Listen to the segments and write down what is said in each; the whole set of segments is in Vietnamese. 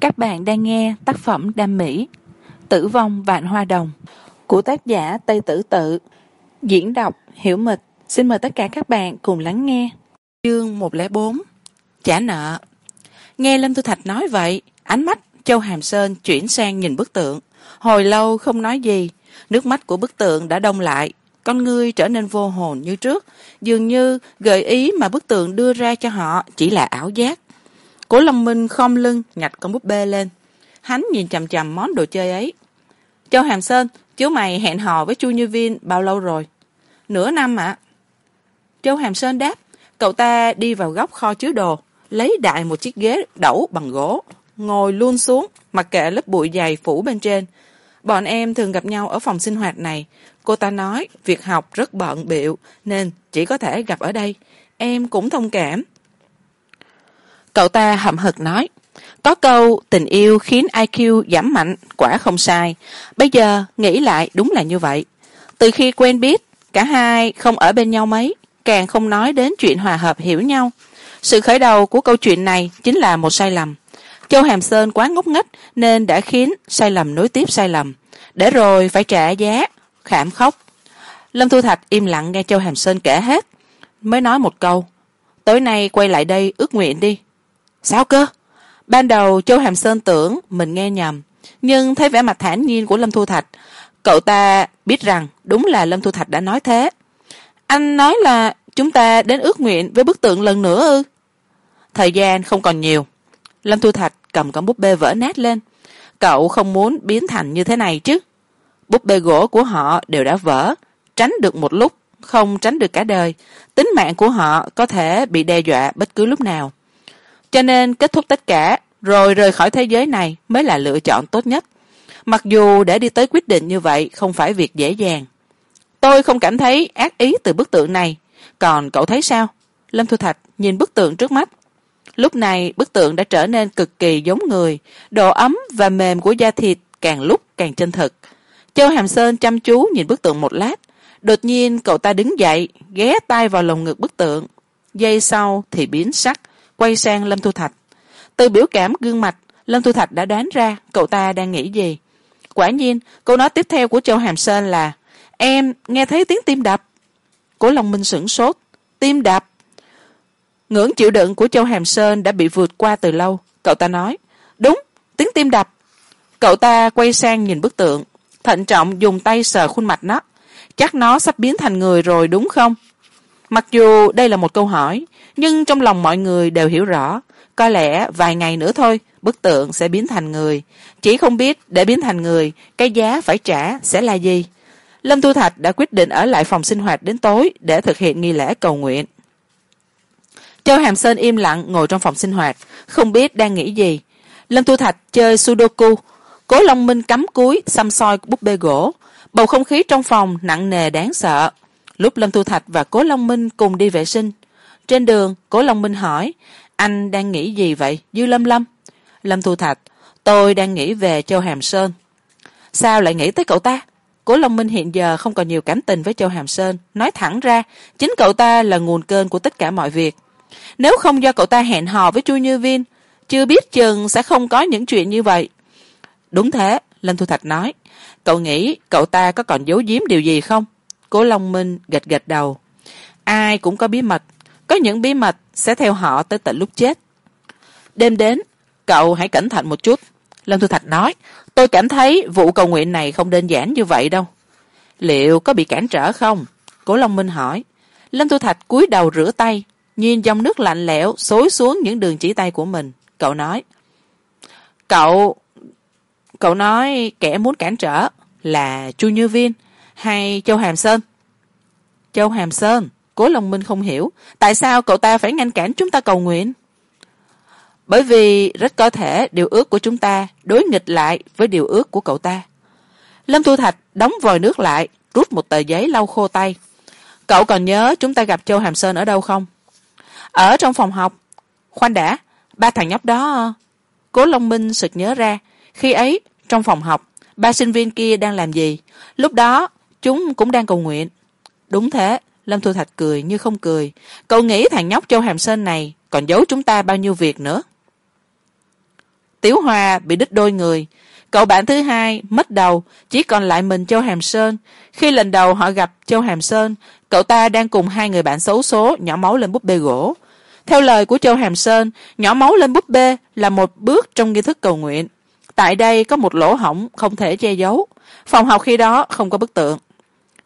các bạn đang nghe tác phẩm đam mỹ, tử vong vạn hoa đồng, của tác giả tây tử tự. Diễn đọc hiểu mịch. Xin mời tất cả các bạn cùng lắng nghe. Chương một lẻ bốn, trả nợ. Nghe lâm thu thạch nói vậy, ánh mắt châu hàm sơn chuyển sang nhìn bức tượng. Hồi lâu không nói gì, nước mắt của bức tượng đã đông lại. Con ngươi trở nên vô hồn như trước, dường như gợi ý mà bức tượng đưa ra cho họ chỉ là ảo giác cố long minh khom lưng, nhặt con búp bê lên. Hắn nhìn chằm chằm món đồ chơi ấy. Châu hàm sơn, chú mày hẹn hò với chu như viên bao lâu rồi? Nửa năm ạ. Châu hàm sơn đáp, cậu ta đi vào góc kho chứa đồ, lấy đại một chiếc ghế đẩu bằng gỗ, ngồi luôn xuống, mặc kệ lớp bụi dày phủ bên trên. Bọn em thường gặp nhau ở phòng sinh hoạt này. Cô ta nói, việc học rất bận bịu, nên chỉ có thể gặp ở đây. Em cũng thông cảm cậu ta hậm hực nói, có câu, tình yêu khiến iq giảm mạnh, quả không sai. Bây giờ nghĩ lại đúng là như vậy. Từ khi quen biết, cả hai không ở bên nhau mấy, càng không nói đến chuyện hòa hợp hiểu nhau. Sự khởi đầu của câu chuyện này chính là một sai lầm. Châu hàm sơn quá ngốc nghếch nên đã khiến sai lầm nối tiếp sai lầm. Để rồi phải trả giá, khảm khóc. Lâm thu thạch im lặng nghe châu hàm sơn kể hết, mới nói một câu, tối nay quay lại đây ước nguyện đi sao cơ? Ban đầu châu hàm sơn tưởng mình nghe nhầm, nhưng thấy vẻ mặt thản nhiên của lâm thu thạch, cậu ta biết rằng đúng là lâm thu thạch đã nói thế. Anh nói là chúng ta đến ước nguyện với bức tượng lần nữa ư? Thời gian không còn nhiều. Lâm thu thạch cầm con búp bê vỡ nát lên. Cậu không muốn biến thành như thế này chứ? Búp bê gỗ của họ đều đã vỡ, tránh được một lúc, không tránh được cả đời. Tính mạng của họ có thể bị đe dọa bất cứ lúc nào cho nên kết thúc tất cả, rồi rời khỏi thế giới này mới là lựa chọn tốt nhất. Mặc dù để đi tới quyết định như vậy không phải việc dễ dàng. Tôi không cảm thấy ác ý từ bức tượng này. Còn cậu thấy sao? Lâm thu thạch nhìn bức tượng trước mắt. Lúc này, bức tượng đã trở nên cực kỳ giống người. Độ ấm và mềm của da thịt càng lúc càng chân thực châu hàm sơn chăm chú nhìn bức tượng một lát. Đột nhiên, cậu ta đứng dậy, ghé tay vào lồng ngực bức tượng. Giây sau thì biến sắc quay sang lâm thu thạch. Từ biểu cảm gương mặt, lâm thu thạch đã đoán ra cậu ta đang nghĩ gì. Quả nhiên, câu nói tiếp theo của châu hàm sơn là, em nghe thấy tiếng tim đập. Cố long minh sửng sốt, tim đập? Ngưỡng chịu đựng của châu hàm sơn đã bị vượt qua từ lâu. Cậu ta nói, đúng, tiếng tim đập. Cậu ta quay sang nhìn bức tượng, thận trọng dùng tay sờ khuôn mặt nó. Chắc nó sắp biến thành người rồi đúng không? Mặc dù đây là một câu hỏi nhưng trong lòng mọi người đều hiểu rõ, có lẽ vài ngày nữa thôi, bức tượng sẽ biến thành người. Chỉ không biết để biến thành người, cái giá phải trả sẽ là gì? Lâm thu thạch đã quyết định ở lại phòng sinh hoạt đến tối để thực hiện nghi lễ cầu nguyện. Châu hàm sơn im lặng ngồi trong phòng sinh hoạt, không biết đang nghĩ gì. Lâm thu thạch chơi sudoku, cố long minh cắm cúi xăm soi búp bê gỗ. Bầu không khí trong phòng nặng nề đáng sợ. Lúc lâm thu thạch và cố long minh cùng đi vệ sinh trên đường, cố long minh hỏi, anh đang nghĩ gì vậy, dư lâm lâm? Lâm thu thạch, tôi đang nghĩ về châu hàm sơn. Sao lại nghĩ tới cậu ta? Cố long minh hiện giờ không còn nhiều cảm tình với châu hàm sơn. Nói thẳng ra, chính cậu ta là nguồn cơn của tất cả mọi việc. Nếu không do cậu ta hẹn hò với chu như viên chưa biết chừng sẽ không có những chuyện như vậy. Đúng thế, lâm thu thạch nói. Cậu nghĩ cậu ta có còn giấu giếm điều gì không? Cố long minh gật gật đầu. Ai cũng có bí mật có những bí mật sẽ theo họ tới tận lúc chết. Đêm đến, cậu hãy cẩn thận một chút. Lâm thu thạch nói, tôi cảm thấy vụ cầu nguyện này không đơn giản như vậy đâu. Liệu có bị cản trở không? Cố long minh hỏi. Lâm thu thạch cúi đầu rửa tay, nhìn dòng nước lạnh lẽo xối xuống những đường chỉ tay của mình. Cậu nói, cậu cậu nói kẻ muốn cản trở là chu như viên hay châu hàm sơn? Châu hàm sơn cố long minh không hiểu, tại sao cậu ta phải ngăn cản chúng ta cầu nguyện? Bởi vì rất có thể điều ước của chúng ta đối nghịch lại với điều ước của cậu ta. Lâm thu thạch đóng vòi nước lại, rút một tờ giấy lau khô tay. Cậu còn nhớ chúng ta gặp châu hàm sơn ở đâu không? Ở trong phòng học. Khoan đã, ba thằng nhóc đó. Cố long minh sực nhớ ra, khi ấy, trong phòng học, ba sinh viên kia đang làm gì? Lúc đó, chúng cũng đang cầu nguyện. Đúng thế lâm thu thạch cười như không cười. Cậu nghĩ thằng nhóc châu hàm sơn này còn giấu chúng ta bao nhiêu việc nữa? Tiếu hoa bị đứt đôi người. Cậu bạn thứ hai mất đầu, chỉ còn lại mình châu hàm sơn. Khi lần đầu họ gặp châu hàm sơn, cậu ta đang cùng hai người bạn xấu số nhỏ máu lên búp bê gỗ. Theo lời của châu hàm sơn, nhỏ máu lên búp bê là một bước trong nghi thức cầu nguyện. Tại đây có một lỗ hổng không thể che giấu. Phòng học khi đó không có bức tượng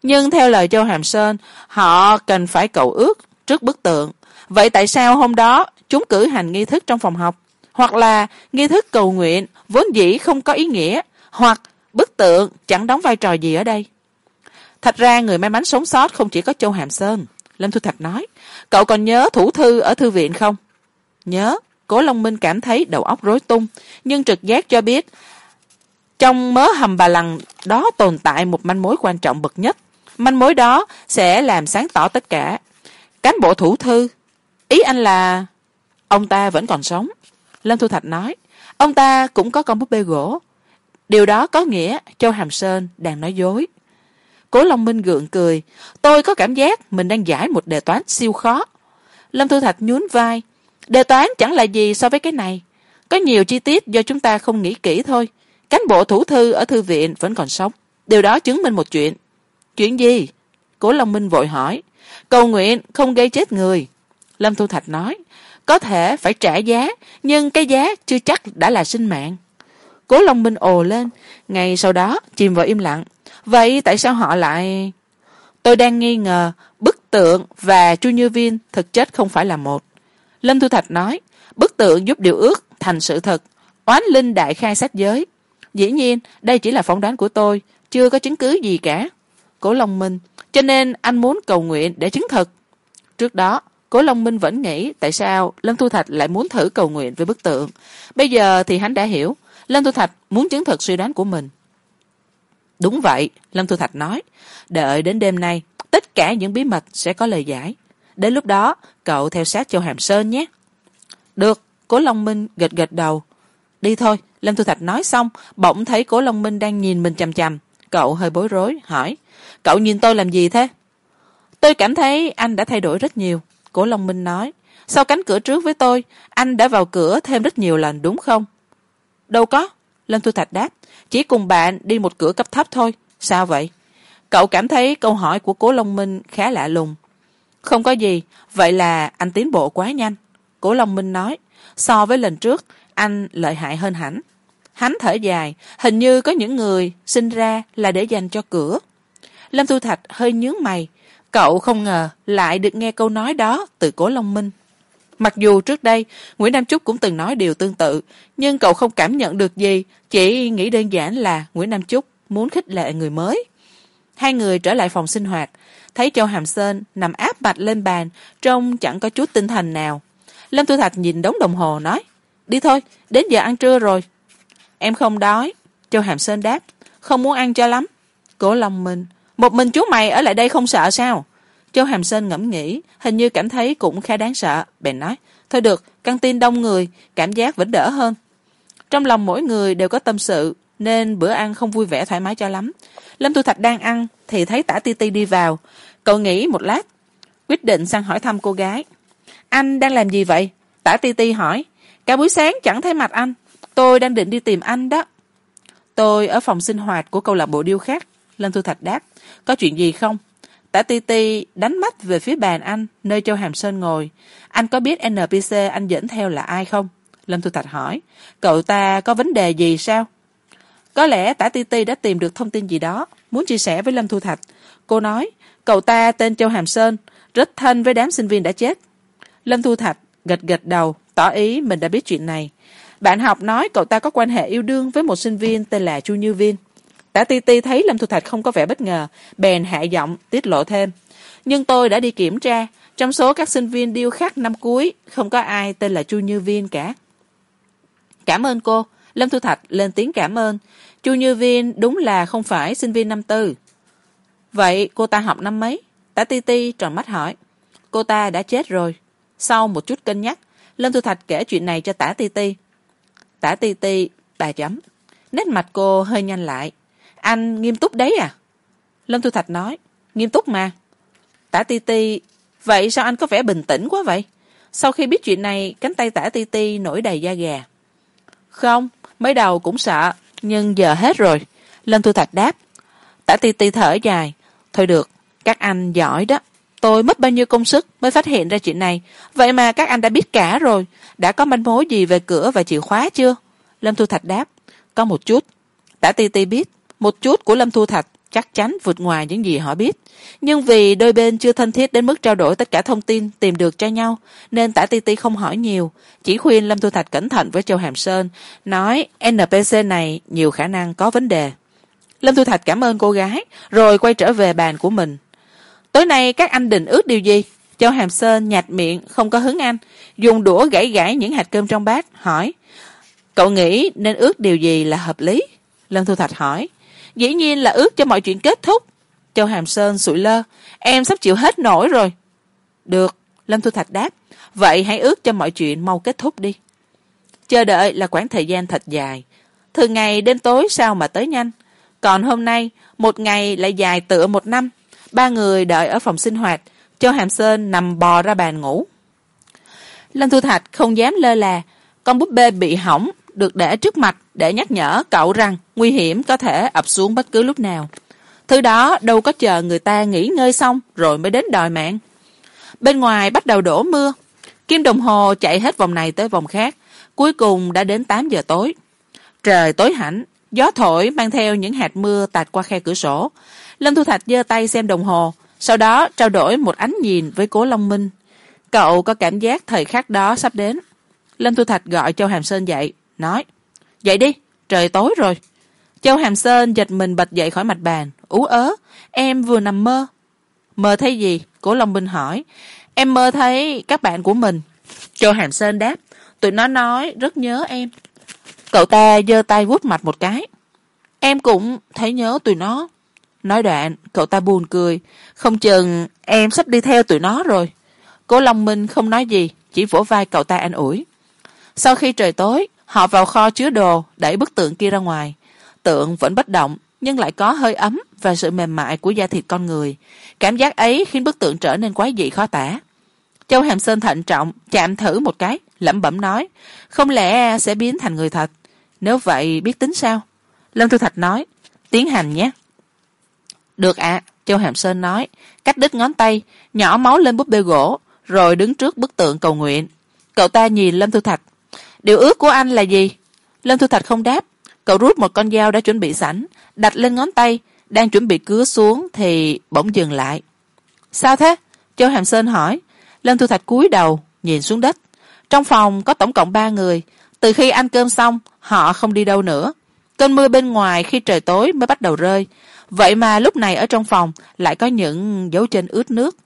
nhưng theo lời châu hàm sơn họ cần phải cầu ước trước bức tượng. Vậy tại sao hôm đó chúng cử hành nghi thức trong phòng học? Hoặc là nghi thức cầu nguyện vốn dĩ không có ý nghĩa, hoặc bức tượng chẳng đóng vai trò gì ở đây? Thật ra người may mắn sống sót không chỉ có châu hàm sơn lâm thu thạch nói, cậu còn nhớ thủ thư ở thư viện không? Nhớ. Cố long minh cảm thấy đầu óc rối tung, nhưng trực giác cho biết trong mớ hầm bà lằng đó tồn tại một manh mối quan trọng bậc nhất manh mối đó sẽ làm sáng tỏ tất cả. Cán bộ thủ thư, ý anh là, ông ta vẫn còn sống. Lâm thu thạch nói, ông ta cũng có con búp bê gỗ. Điều đó có nghĩa châu hàm sơn đang nói dối. Cố long minh gượng cười, tôi có cảm giác mình đang giải một đề toán siêu khó. Lâm thu thạch nhún vai, đề toán chẳng là gì so với cái này. Có nhiều chi tiết do chúng ta không nghĩ kỹ thôi. Cán bộ thủ thư ở thư viện vẫn còn sống. Điều đó chứng minh một chuyện chuyện gì? Cố long minh vội hỏi. Cầu nguyện không gây chết người. Lâm thu thạch nói, có thể phải trả giá, nhưng cái giá chưa chắc đã là sinh mạng. Cố long minh ồ lên ngay sau đó chìm vào im lặng. Vậy tại sao họ lại? Tôi đang nghi ngờ bức tượng và chu như viên thực chất không phải là một. Lâm thu thạch nói, bức tượng giúp điều ước thành sự thật, oán linh đại khai sách giới. Dĩ nhiên, đây chỉ là phỏng đoán của tôi, chưa có chứng cứ gì cả cố long minh. Cho nên anh muốn cầu nguyện để chứng thực. Trước đó, cố long minh vẫn nghĩ tại sao lâm thu thạch lại muốn thử cầu nguyện với bức tượng. Bây giờ thì hắn đã hiểu, lâm thu thạch muốn chứng thực suy đoán của mình. Đúng vậy, lâm thu thạch nói, đợi đến đêm nay, tất cả những bí mật sẽ có lời giải. Đến lúc đó, cậu theo sát châu hàm sơn nhé. Được, cố long minh gật gật đầu. Đi thôi, lâm thu thạch nói xong, bỗng thấy cố long minh đang nhìn mình chằm chằm cậu hơi bối rối, hỏi. Cậu nhìn tôi làm gì thế? Tôi cảm thấy anh đã thay đổi rất nhiều, cố long minh nói. Sau cánh cửa trước với tôi, anh đã vào cửa thêm rất nhiều lần, đúng không? Đâu có, lâm thu thạch đáp. Chỉ cùng bạn đi một cửa cấp thấp thôi. Sao vậy? Cậu cảm thấy câu hỏi của cố long minh khá lạ lùng. Không có gì, vậy là anh tiến bộ quá nhanh, cố long minh nói. So với lần trước, anh lợi hại hơn hẳn hắn thở dài, hình như có những người sinh ra là để dành cho cửa. Lâm thu thạch hơi nhướng mày, cậu không ngờ lại được nghe câu nói đó từ cố long minh. Mặc dù trước đây nguyễn nam trúc cũng từng nói điều tương tự, nhưng cậu không cảm nhận được gì, chỉ nghĩ đơn giản là nguyễn nam trúc muốn khích lệ người mới. Hai người trở lại phòng sinh hoạt, thấy châu hàm sơn nằm áp bạch lên bàn, trông chẳng có chút tinh thần nào. Lâm thu thạch nhìn đống đồng hồ nói, đi thôi, đến giờ ăn trưa rồi em không đói. Châu hàm sơn đáp, không muốn ăn cho lắm. Cố lòng mình một mình chú mày ở lại đây không sợ sao? Châu hàm sơn ngẫm nghĩ, hình như cảm thấy cũng khá đáng sợ. Bèn nói, thôi được, căng tin đông người, cảm giác vẫn đỡ hơn. Trong lòng mỗi người đều có tâm sự, nên bữa ăn không vui vẻ thoải mái cho lắm. Lâm thu thạch đang ăn thì thấy tả ti ti đi vào. Cậu nghĩ một lát, quyết định sang hỏi thăm cô gái. Anh đang làm gì vậy? Tả ti ti hỏi. Cả buổi sáng chẳng thấy mặt anh tôi đang định đi tìm anh đó. Tôi ở phòng sinh hoạt của câu lạc bộ điêu khắc. Lâm thu thạch đáp, có chuyện gì không? Tả ti ti đánh mắt về phía bàn anh, nơi châu hàm sơn ngồi. Anh có biết npc anh dẫn theo là ai không? Lâm thu thạch hỏi, cậu ta có vấn đề gì sao? Có lẽ tả ti ti đã tìm được thông tin gì đó, muốn chia sẻ với lâm thu thạch. Cô nói, cậu ta tên châu hàm sơn, rất thân với đám sinh viên đã chết. Lâm thu thạch gật gật đầu, tỏ ý mình đã biết chuyện này bạn học nói cậu ta có quan hệ yêu đương với một sinh viên tên là chu như viên tả ti ti thấy lâm thu thạch không có vẻ bất ngờ, bèn hạ giọng tiết lộ thêm. Nhưng tôi đã đi kiểm tra, trong số các sinh viên điêu khắc năm cuối, không có ai tên là chu như viên cả. Cảm ơn cô, lâm thu thạch lên tiếng cảm ơn. Chu như viên đúng là không phải sinh viên năm tư. Vậy cô ta học năm mấy? Tả ti ti tròn mắt hỏi. Cô ta đã chết rồi. Sau một chút cân nhắc, lâm thu thạch kể chuyện này cho tả ti ti tả ti ti, bà chấm. Nét mặt cô hơi nhanh lại. Anh nghiêm túc đấy à? Lâm thu thạch nói. Nghiêm túc mà. Tả ti ti, vậy sao anh có vẻ bình tĩnh quá vậy? Sau khi biết chuyện này, cánh tay tả ti ti nổi đầy da gà. Không, mới đầu cũng sợ, nhưng giờ hết rồi. Lâm thu thạch đáp. Tả ti ti thở dài. Thôi được, các anh giỏi đó tôi mất bao nhiêu công sức mới phát hiện ra chuyện này? Vậy mà các anh đã biết cả rồi. Đã có manh mối gì về cửa và chìa khóa chưa? Lâm thu thạch đáp. Có một chút. Đã ti ti biết. Một chút của lâm thu thạch chắc chắn vượt ngoài những gì họ biết. Nhưng vì đôi bên chưa thân thiết đến mức trao đổi tất cả thông tin tìm được cho nhau, nên tả ti ti không hỏi nhiều. Chỉ khuyên lâm thu thạch cẩn thận với châu hàm sơn, nói npc này nhiều khả năng có vấn đề. Lâm thu thạch cảm ơn cô gái, rồi quay trở về bàn của mình tối nay các anh định ước điều gì? Châu hàm sơn nhạt miệng, không có hứng ăn dùng đũa gãy gãy những hạt cơm trong bát, hỏi. Cậu nghĩ nên ước điều gì là hợp lý? Lâm thu thạch hỏi. Dĩ nhiên là ước cho mọi chuyện kết thúc. Châu hàm sơn sụi lơ. Em sắp chịu hết nổi rồi. Được, lâm thu thạch đáp. Vậy hãy ước cho mọi chuyện mau kết thúc đi. Chờ đợi là quãng thời gian thật dài. Thường ngày đến tối sao mà tới nhanh? Còn hôm nay, một ngày lại dài tựa một năm ba người đợi ở phòng sinh hoạt. Cho hàm sơn nằm bò ra bàn ngủ. Lâm thu thạch không dám lơ là. Con búp bê bị hỏng, được để trước mặt để nhắc nhở cậu rằng nguy hiểm có thể ập xuống bất cứ lúc nào. Thứ đó đâu có chờ người ta nghỉ ngơi xong rồi mới đến đòi mạng. Bên ngoài bắt đầu đổ mưa. Kim đồng hồ chạy hết vòng này tới vòng khác. Cuối cùng đã đến tám giờ tối. Trời tối hẳn gió thổi mang theo những hạt mưa tạt qua khe cửa sổ. Lâm thu thạch giơ tay xem đồng hồ. Sau đó, trao đổi một ánh nhìn với cố long minh. Cậu có cảm giác thời khắc đó sắp đến. Lâm thu thạch gọi châu hàm sơn dậy, nói, dậy đi, trời tối rồi. Châu hàm sơn giật mình bật dậy khỏi mặt bàn. Ú ớ, em vừa nằm mơ. Mơ thấy gì? cố long minh hỏi. Em mơ thấy các bạn của mình. Châu hàm sơn đáp, tụi nó nói rất nhớ em cậu ta giơ tay vuốt mặt một cái. Em cũng thấy nhớ tụi nó. Nói đoạn, cậu ta buồn cười. Không chừng em sắp đi theo tụi nó rồi. Cố long minh không nói gì, chỉ vỗ vai cậu ta an ủi. Sau khi trời tối, họ vào kho chứa đồ, đẩy bức tượng kia ra ngoài. Tượng vẫn bất động, nhưng lại có hơi ấm và sự mềm mại của da thịt con người. Cảm giác ấy khiến bức tượng trở nên quái dị khó tả. Châu hàm sơn thận trọng chạm thử một cái, lẩm bẩm nói, không lẽ sẽ biến thành người thật? Nếu vậy biết tính sao? Lâm thu thạch nói tiến hành nhé. Được ạ à, châu hàm sơn nói cắt đứt ngón tay nhỏ máu lên búp bê gỗ rồi đứng trước bức tượng cầu nguyện. Cậu ta nhìn lâm thu thạch. Điều ước của anh là gì? Lâm thu thạch không đáp. Cậu rút một con dao đã chuẩn bị sẵn đặt lên ngón tay đang chuẩn bị cứa xuống thì bỗng dừng lại. Sao thế? Châu hàm sơn hỏi. Lâm thu thạch cúi đầu nhìn xuống đất. Trong phòng có tổng cộng ba người từ khi ăn cơm xong, họ không đi đâu nữa. Cơn mưa bên ngoài khi trời tối mới bắt đầu rơi. Vậy mà lúc này ở trong phòng lại có những dấu chân ướt nước.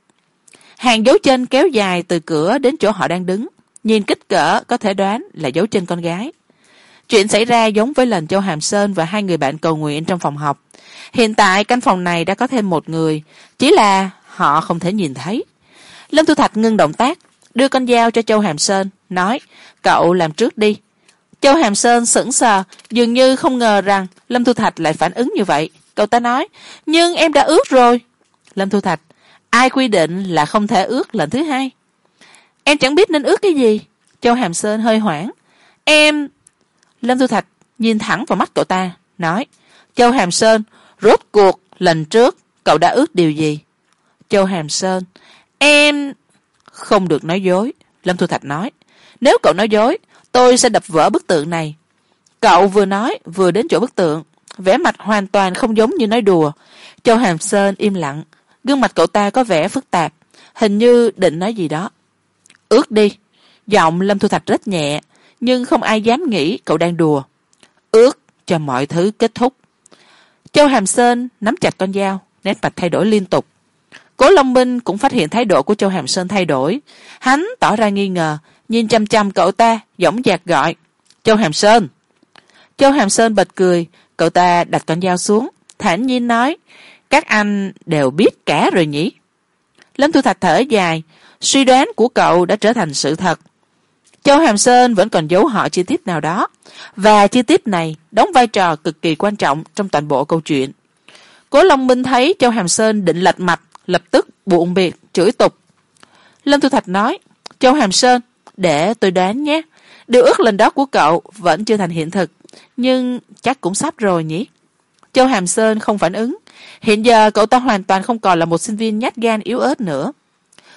Hàng dấu chân kéo dài từ cửa đến chỗ họ đang đứng. Nhìn kích cỡ có thể đoán là dấu chân con gái. Chuyện xảy ra giống với lần châu hàm sơn và hai người bạn cầu nguyện trong phòng học. Hiện tại căn phòng này đã có thêm một người, chỉ là họ không thể nhìn thấy. Lâm thu thạch ngưng động tác, đưa con dao cho châu hàm sơn nói, cậu làm trước đi. Châu hàm sơn sững sờ, dường như không ngờ rằng lâm thu thạch lại phản ứng như vậy. Cậu ta nói, nhưng em đã ướt rồi. Lâm thu thạch, ai quy định là không thể ướt lần thứ hai? Em chẳng biết nên ướt cái gì. Châu hàm sơn hơi hoảng. Em lâm thu thạch nhìn thẳng vào mắt cậu ta, nói, châu hàm sơn, rốt cuộc lần trước cậu đã ước điều gì? Châu hàm sơn, em không được nói dối, lâm thu thạch nói nếu cậu nói dối, tôi sẽ đập vỡ bức tượng này. Cậu vừa nói, vừa đến chỗ bức tượng. Vẻ mặt hoàn toàn không giống như nói đùa. Châu hàm sơn im lặng. Gương mặt cậu ta có vẻ phức tạp. Hình như định nói gì đó. Ước đi. Giọng lâm thu thạch rất nhẹ, nhưng không ai dám nghĩ cậu đang đùa. Ước cho mọi thứ kết thúc. Châu hàm sơn nắm chặt con dao, nét mặt thay đổi liên tục. Cố long minh cũng phát hiện thái độ của châu hàm sơn thay đổi. Hắn tỏ ra nghi ngờ nhìn chăm chăm cậu ta dõng dạc gọi. Châu hàm sơn. Châu hàm sơn bật cười. Cậu ta đặt con dao xuống, thản nhiên nói, các anh đều biết cả rồi nhỉ? Lâm thu thạch thở dài, suy đoán của cậu đã trở thành sự thật. Châu hàm sơn vẫn còn giấu họ chi tiết nào đó, và chi tiết này đóng vai trò cực kỳ quan trọng trong toàn bộ câu chuyện. Cố long minh thấy châu hàm sơn định lạch mặt, lập tức buồn biệt, chửi tục. Lâm thu thạch nói, châu hàm sơn để tôi đoán nhé. Điều ước lần đó của cậu vẫn chưa thành hiện thực, nhưng chắc cũng sắp rồi nhỉ? Châu hàm sơn không phản ứng. Hiện giờ cậu ta hoàn toàn không còn là một sinh viên nhát gan yếu ớt nữa.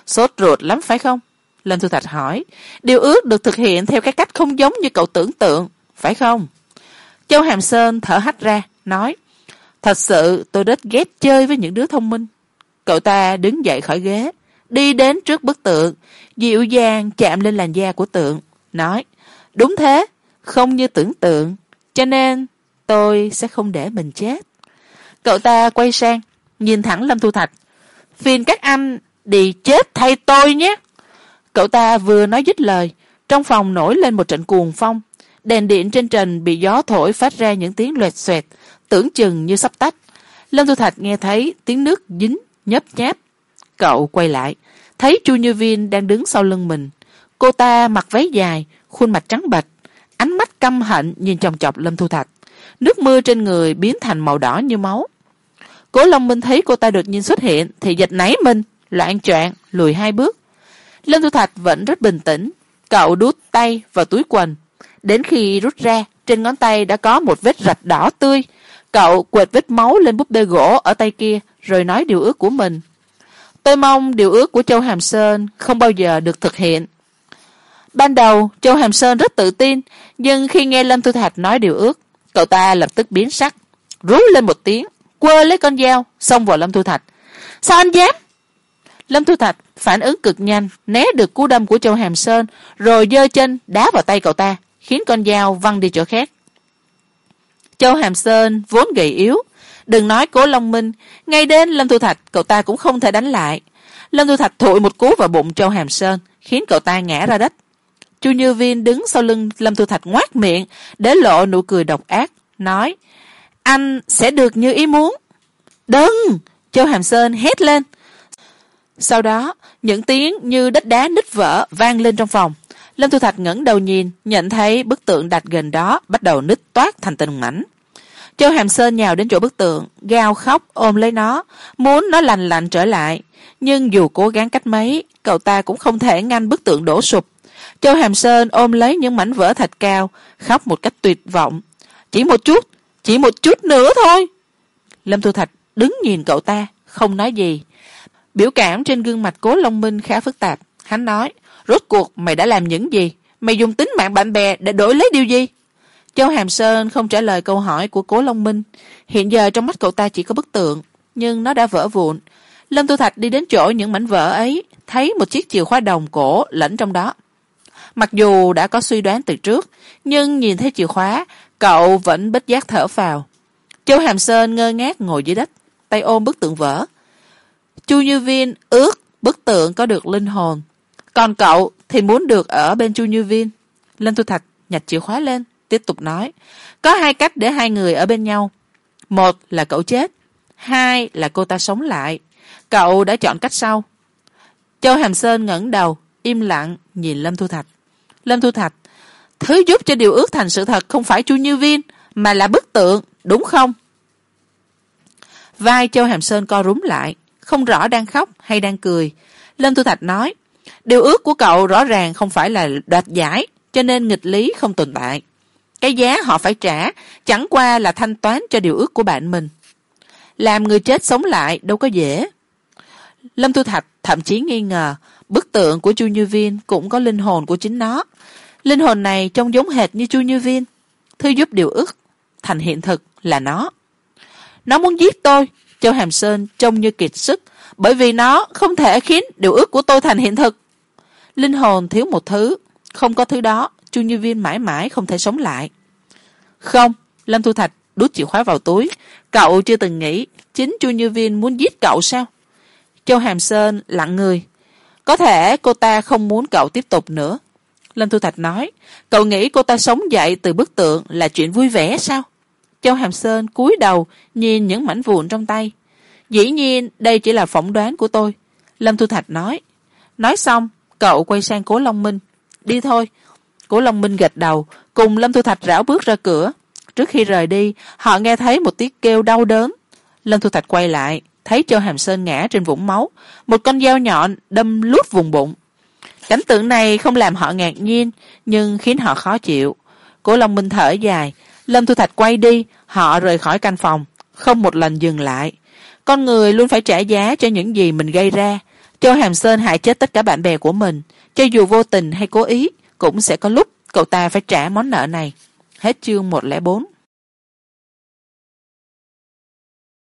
Sốt ruột lắm phải không? Lâm thu thạch hỏi. Điều ước được thực hiện theo cái cách không giống như cậu tưởng tượng, phải không? Châu hàm sơn thở hắt ra, nói, thật sự tôi rất ghét chơi với những đứa thông minh. Cậu ta đứng dậy khỏi ghế đi đến trước bức tượng, dịu dàng chạm lên làn da của tượng, nói, đúng thế, không như tưởng tượng, cho nên tôi sẽ không để mình chết. Cậu ta quay sang, nhìn thẳng lâm thu thạch. Phiền các anh đi chết thay tôi nhé. Cậu ta vừa nói dứt lời, trong phòng nổi lên một trận cuồng phong. Đèn điện trên trần bị gió thổi phát ra những tiếng loẹt xoẹt, tưởng chừng như sắp tắt. Lâm thu thạch nghe thấy tiếng nước dính, nhấp nháp cậu quay lại. Thấy chu như viên đang đứng sau lưng mình. Cô ta mặc váy dài, khuôn mặt trắng bệch, ánh mắt căm hận nhìn chòng chọc lâm thu thạch. Nước mưa trên người biến thành màu đỏ như máu. Cố long minh thấy cô ta đột nhiên xuất hiện thì giật nảy mình, loạn choạng, lùi hai bước. Lâm thu thạch vẫn rất bình tĩnh. Cậu đút tay vào túi quần. Đến khi rút ra, trên ngón tay đã có một vết rạch đỏ tươi. Cậu quệt vết máu lên búp bê gỗ ở tay kia, rồi nói điều ước của mình tôi mong điều ước của châu hàm sơn không bao giờ được thực hiện. Ban đầu, châu hàm sơn rất tự tin, nhưng khi nghe lâm thu thạch nói điều ước, cậu ta lập tức biến sắc, rú lên một tiếng, quơ lấy con dao, xông vào lâm thu thạch. Sao anh dám? Lâm thu thạch phản ứng cực nhanh, né được cú đâm của châu hàm sơn, rồi giơ chân đá vào tay cậu ta, khiến con dao văng đi chỗ khác. Châu hàm sơn vốn gầy yếu đừng nói cố long minh, ngay đến lâm thu thạch, cậu ta cũng không thể đánh lại. Lâm thu thạch thụi một cú vào bụng châu hàm sơn, khiến cậu ta ngã ra đất. Chu như viên đứng sau lưng lâm thu thạch ngoác miệng, để lộ nụ cười độc ác, nói, anh sẽ được như ý muốn. Đừng! Châu hàm sơn hét lên. Sau đó, những tiếng như đất đá nứt vỡ vang lên trong phòng. Lâm thu thạch ngẩng đầu nhìn, nhận thấy bức tượng đặt gần đó bắt đầu nứt toát thành từng mảnh châu hàm sơn nhào đến chỗ bức tượng, gào khóc, ôm lấy nó. Muốn nó lành lạnh trở lại, nhưng dù cố gắng cách mấy, cậu ta cũng không thể ngăn bức tượng đổ sụp. Châu hàm sơn ôm lấy những mảnh vỡ thạch cao, khóc một cách tuyệt vọng. Chỉ một chút, chỉ một chút nữa thôi. Lâm thu thạch đứng nhìn cậu ta, không nói gì. Biểu cảm trên gương mặt cố long minh khá phức tạp. Hắn nói, rốt cuộc mày đã làm những gì? Mày dùng tính mạng bạn bè để đổi lấy điều gì? Châu hàm sơn không trả lời câu hỏi của cố long minh. Hiện giờ trong mắt cậu ta chỉ có bức tượng, nhưng nó đã vỡ vụn. Lâm tu thạch đi đến chỗ những mảnh vỡ ấy, thấy một chiếc chìa khóa đồng cổ lẫn trong đó. Mặc dù đã có suy đoán từ trước, nhưng nhìn thấy chìa khóa, cậu vẫn bất giác thở vào châu hàm sơn ngơ ngác ngồi dưới đất, tay ôm bức tượng vỡ. Chu như viên ước bức tượng có được linh hồn. Còn cậu thì muốn được ở bên chu như viên. Lâm tu thạch nhặt chìa khóa lên tiếp tục nói, có hai cách để hai người ở bên nhau. Một là cậu chết, hai là cô ta sống lại. Cậu đã chọn cách sau. Châu hàm sơn ngẩng đầu, im lặng nhìn lâm thu thạch. Lâm thu thạch, thứ giúp cho điều ước thành sự thật không phải chu như viên, mà là bức tượng, đúng không? Vai châu hàm sơn co rúm lại, không rõ đang khóc hay đang cười. Lâm thu thạch nói, điều ước của cậu rõ ràng không phải là đoạt giải, cho nên nghịch lý không tồn tại cái giá họ phải trả chẳng qua là thanh toán cho điều ước của bạn mình. Làm người chết sống lại đâu có dễ. Lâm thu thạch thậm chí nghi ngờ bức tượng của chu như viên cũng có linh hồn của chính nó. Linh hồn này trông giống hệt như chu như viên. Thư giúp điều ước thành hiện thực là nó. Nó muốn giết tôi, châu hàm sơn trông như kiệt sức, bởi vì nó không thể khiến điều ước của tôi thành hiện thực. Linh hồn thiếu một thứ, không có thứ đó chu như viên mãi mãi không thể sống lại. Không, lâm thu thạch đút chìa khóa vào túi. Cậu chưa từng nghĩ chính chu như viên muốn giết cậu sao? Châu hàm sơn lặng người. Có thể cô ta không muốn cậu tiếp tục nữa. Lâm thu thạch nói, cậu nghĩ cô ta sống dậy từ bức tượng là chuyện vui vẻ sao? Châu hàm sơn cúi đầu nhìn những mảnh vụn trong tay. Dĩ nhiên, đây chỉ là phỏng đoán của tôi. Lâm thu thạch nói nói xong, cậu quay sang cố long minh. Đi thôi cố long minh gật đầu, cùng lâm thu thạch rảo bước ra cửa. Trước khi rời đi, họ nghe thấy một tiếng kêu đau đớn. Lâm thu thạch quay lại, thấy châu hàm sơn ngã trên vũng máu, một con dao nhọn đâm lút vùng bụng. Cảnh tượng này không làm họ ngạc nhiên, nhưng khiến họ khó chịu. Cố long minh thở dài, lâm thu thạch quay đi, họ rời khỏi căn phòng, không một lần dừng lại. Con người luôn phải trả giá cho những gì mình gây ra. Châu hàm sơn hại chết tất cả bạn bè của mình, cho dù vô tình hay cố ý cũng sẽ có lúc cậu ta phải trả món nợ này. Hết chương một lẻ bốn.